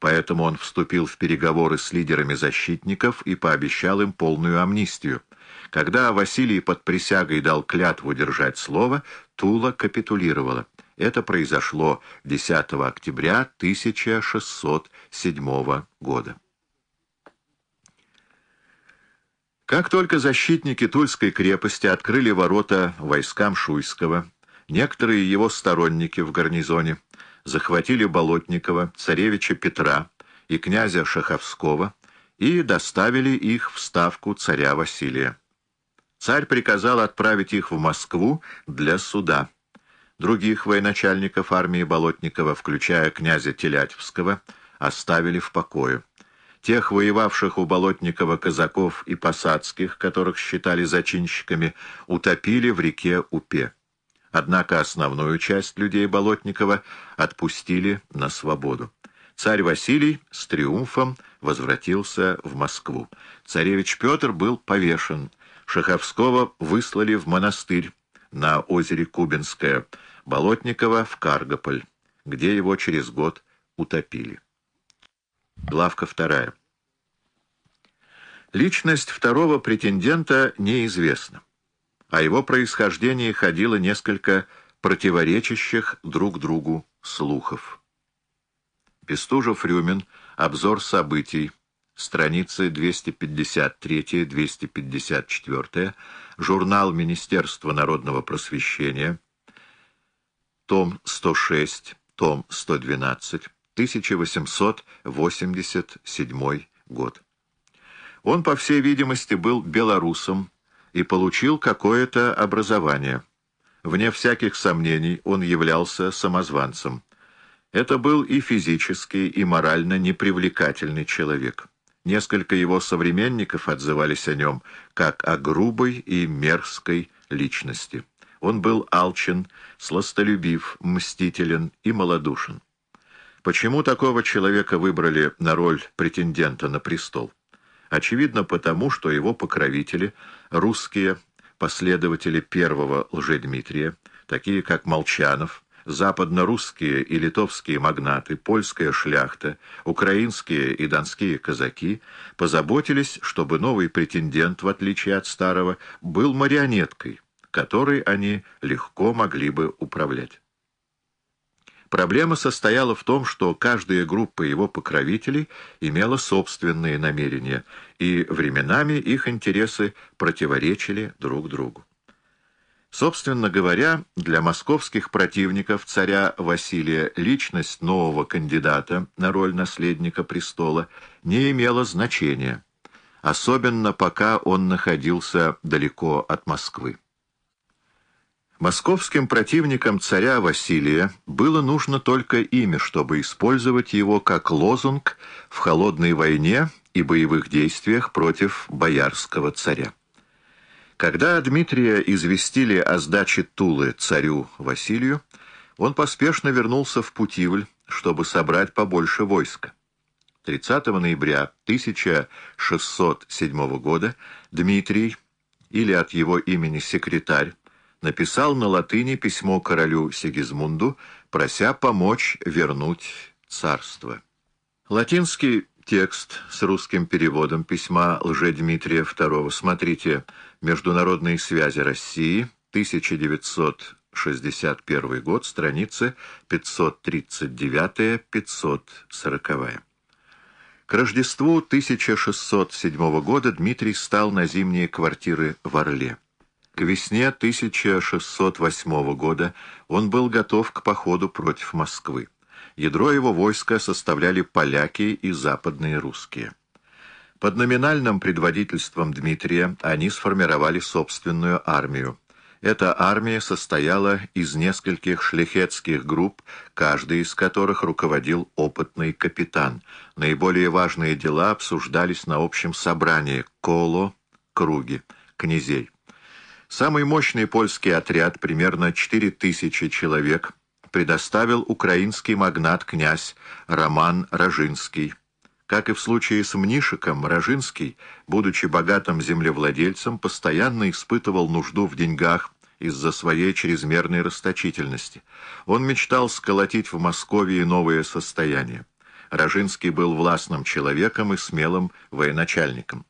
поэтому он вступил в переговоры с лидерами защитников и пообещал им полную амнистию. Когда Василий под присягой дал клятву держать слово, Тула капитулировала. Это произошло 10 октября 1607 года. Как только защитники Тульской крепости открыли ворота войскам Шуйского, некоторые его сторонники в гарнизоне захватили Болотникова, царевича Петра и князя Шаховского и доставили их в ставку царя Василия. Царь приказал отправить их в Москву для суда. Других военачальников армии Болотникова, включая князя Телятьевского, оставили в покое. Тех воевавших у Болотникова казаков и посадских, которых считали зачинщиками, утопили в реке Упе. Однако основную часть людей Болотникова отпустили на свободу. Царь Василий с триумфом возвратился в Москву. Царевич Петр был повешен. Шаховского выслали в монастырь на озере Кубинское, Болотникова в Каргополь, где его через год утопили. Главка вторая. Личность второго претендента неизвестна. О его происхождении ходило несколько противоречащих друг другу слухов. Пестужев-Рюмин. Обзор событий. Страницы 253-254. Журнал Министерства народного просвещения. Том 106. Том 112. 1887 год. Он, по всей видимости, был белорусом и получил какое-то образование. Вне всяких сомнений он являлся самозванцем. Это был и физически, и морально непривлекательный человек. Несколько его современников отзывались о нем как о грубой и мерзкой личности. Он был алчен, сластолюбив, мстителен и малодушен. Почему такого человека выбрали на роль претендента на престол? Очевидно потому, что его покровители, русские последователи первого Лжедмитрия, такие как Молчанов, западно-русские и литовские магнаты, польская шляхта, украинские и донские казаки позаботились, чтобы новый претендент, в отличие от старого, был марионеткой, которой они легко могли бы управлять. Проблема состояла в том, что каждая группа его покровителей имела собственные намерения, и временами их интересы противоречили друг другу. Собственно говоря, для московских противников царя Василия личность нового кандидата на роль наследника престола не имела значения, особенно пока он находился далеко от Москвы. Московским противникам царя Василия было нужно только имя, чтобы использовать его как лозунг в холодной войне и боевых действиях против боярского царя. Когда Дмитрия известили о сдаче Тулы царю Василию, он поспешно вернулся в Путивль, чтобы собрать побольше войска. 30 ноября 1607 года Дмитрий, или от его имени секретарь, написал на латыни письмо королю Сигизмунду, прося помочь вернуть царство. Латинский текст с русским переводом письма Лжедмитрия II смотрите «Международные связи России», 1961 год, страницы 539-540. К Рождеству 1607 года Дмитрий стал на зимние квартиры в Орле. К весне 1608 года он был готов к походу против Москвы. Ядро его войска составляли поляки и западные русские. Под номинальным предводительством Дмитрия они сформировали собственную армию. Эта армия состояла из нескольких шляхетских групп, каждый из которых руководил опытный капитан. Наиболее важные дела обсуждались на общем собрании «Коло», «Круги», «Князей». Самый мощный польский отряд, примерно 4000 человек, предоставил украинский магнат-князь Роман Рожинский. Как и в случае с Мнишиком, Рожинский, будучи богатым землевладельцем, постоянно испытывал нужду в деньгах из-за своей чрезмерной расточительности. Он мечтал сколотить в Москве новое состояние. Рожинский был властным человеком и смелым военачальником.